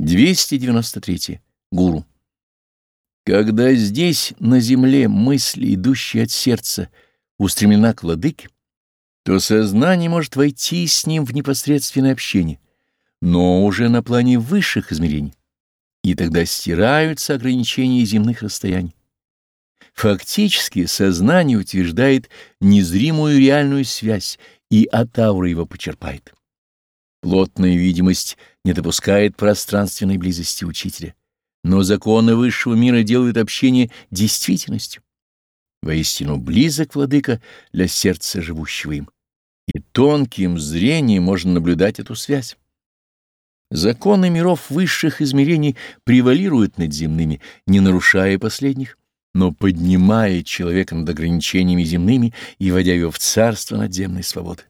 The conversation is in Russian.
293. Гуру. Когда здесь, на земле, мысли, идущие от сердца, устремлена к владыке, то сознание может войти с ним в непосредственное общение, но уже на плане высших измерений, и тогда стираются ограничения земных расстояний. Фактически сознание утверждает незримую реальную связь и от ауры его почерпает. Плотная видимость не допускает пространственной близости учителя, но законы высшего мира делают общение действительностью. Воистину близок владыка для сердца живущего им, и тонким зрением можно наблюдать эту связь. Законы миров высших измерений превалируют над земными, не нарушая последних, но поднимая человека над ограничениями земными и вводя его в царство надземной свободы.